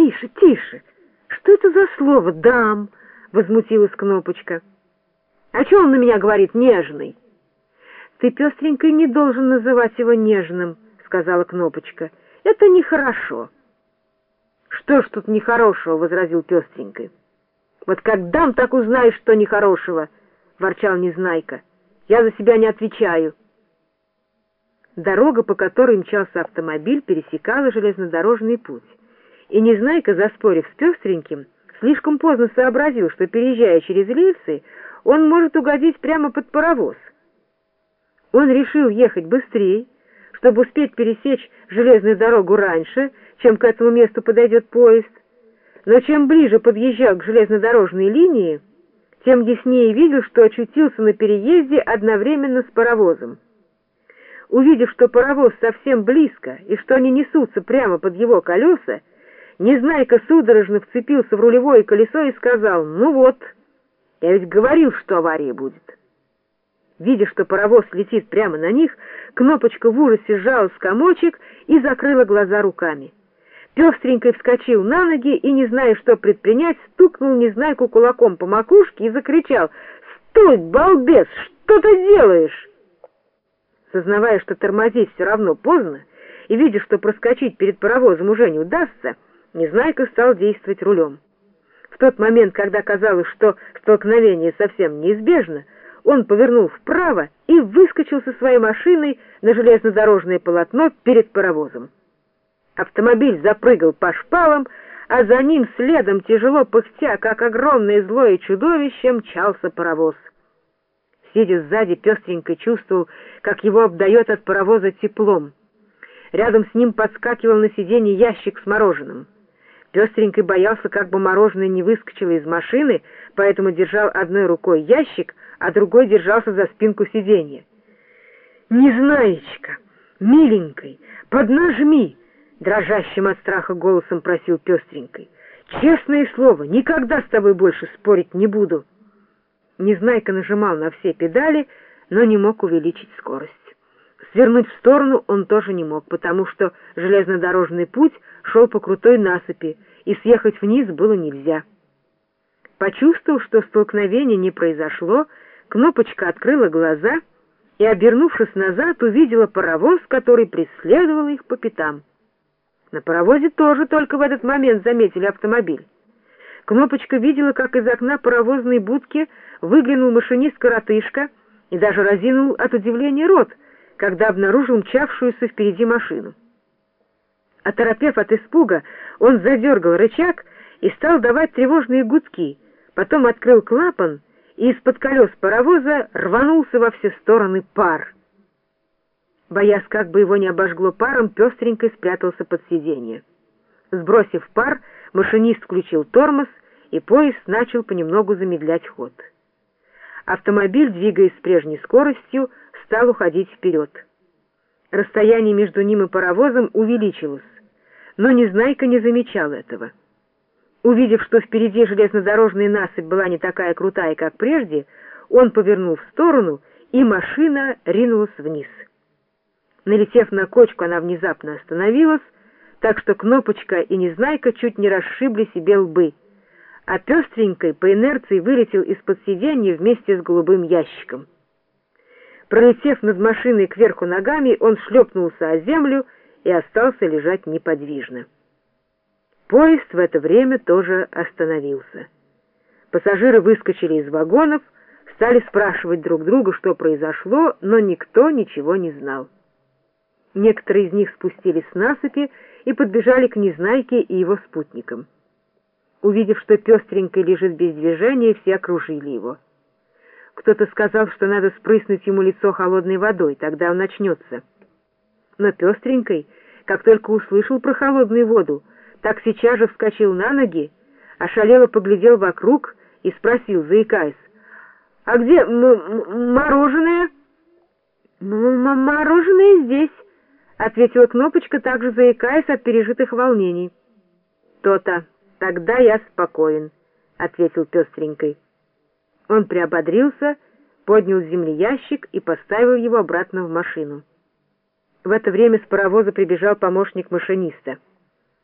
Тише, тише! Что это за слово «дам»? — возмутилась Кнопочка. «А что он на меня говорит нежный?» «Ты, пестренькой, не должен называть его нежным», — сказала Кнопочка. «Это нехорошо». «Что ж тут нехорошего?» — возразил пестренькой. «Вот как дам, так узнаешь, что нехорошего», — ворчал Незнайка. «Я за себя не отвечаю». Дорога, по которой мчался автомобиль, пересекала железнодорожный путь. И Незнайка, заспорив с пестреньким, слишком поздно сообразил, что, переезжая через рельсы, он может угодить прямо под паровоз. Он решил ехать быстрее, чтобы успеть пересечь железную дорогу раньше, чем к этому месту подойдет поезд. Но чем ближе подъезжал к железнодорожной линии, тем яснее видел, что очутился на переезде одновременно с паровозом. Увидев, что паровоз совсем близко и что они несутся прямо под его колеса, Незнайка судорожно вцепился в рулевое колесо и сказал, «Ну вот, я ведь говорил, что авария будет». Видя, что паровоз летит прямо на них, Кнопочка в ужасе сжала с комочек и закрыла глаза руками. Пестренькой вскочил на ноги и, не зная, что предпринять, стукнул Незнайку кулаком по макушке и закричал, «Стой, балбес, что ты делаешь?» Сознавая, что тормозить все равно поздно, и видя, что проскочить перед паровозом уже не удастся, Незнайка стал действовать рулем. В тот момент, когда казалось, что столкновение совсем неизбежно, он повернул вправо и выскочил со своей машиной на железнодорожное полотно перед паровозом. Автомобиль запрыгал по шпалам, а за ним следом, тяжело пыхтя, как огромное злое чудовище, мчался паровоз. Сидя сзади, пестренько чувствовал, как его обдает от паровоза теплом. Рядом с ним подскакивал на сиденье ящик с мороженым. Пестренький боялся, как бы мороженое не выскочило из машины, поэтому держал одной рукой ящик, а другой держался за спинку сиденья. «Незнаечка, миленькой, поднажми!» — дрожащим от страха голосом просил пестренькой. «Честное слово, никогда с тобой больше спорить не буду!» Незнайка нажимал на все педали, но не мог увеличить скорость. Свернуть в сторону он тоже не мог, потому что железнодорожный путь шел по крутой насыпи, и съехать вниз было нельзя. Почувствовав, что столкновение не произошло, Кнопочка открыла глаза и, обернувшись назад, увидела паровоз, который преследовал их по пятам. На паровозе тоже только в этот момент заметили автомобиль. Кнопочка видела, как из окна паровозной будки выглянул машинист-коротышка и даже разинул от удивления рот — когда обнаружил мчавшуюся впереди машину. Оторопев от испуга, он задергал рычаг и стал давать тревожные гудки, потом открыл клапан, и из-под колес паровоза рванулся во все стороны пар. Боясь, как бы его не обожгло паром, пестренько спрятался под сиденье. Сбросив пар, машинист включил тормоз, и поезд начал понемногу замедлять ход. Автомобиль, двигаясь с прежней скоростью, стал уходить вперед. Расстояние между ним и паровозом увеличилось, но Незнайка не замечал этого. Увидев, что впереди железнодорожная насыпь была не такая крутая, как прежде, он повернул в сторону, и машина ринулась вниз. Налетев на кочку, она внезапно остановилась, так что Кнопочка и Незнайка чуть не расшибли себе лбы, а пестренькой по инерции вылетел из-под сиденья вместе с голубым ящиком. Пролетев над машиной кверху ногами, он шлепнулся о землю и остался лежать неподвижно. Поезд в это время тоже остановился. Пассажиры выскочили из вагонов, стали спрашивать друг друга, что произошло, но никто ничего не знал. Некоторые из них спустились с насыпи и подбежали к Незнайке и его спутникам. Увидев, что пестренький лежит без движения, все окружили его. Кто-то сказал, что надо спрыснуть ему лицо холодной водой, тогда он начнется. Но пестренькой, как только услышал про холодную воду, так сейчас же вскочил на ноги, ошалело поглядел вокруг и спросил, заикаясь, «А где мороженое?» «М «Мороженое здесь», — ответила Кнопочка, также заикаясь от пережитых волнений. «То-то, тогда я спокоен», — ответил пестренькой. Он приободрился, поднял с земли ящик и поставил его обратно в машину. В это время с паровоза прибежал помощник машиниста —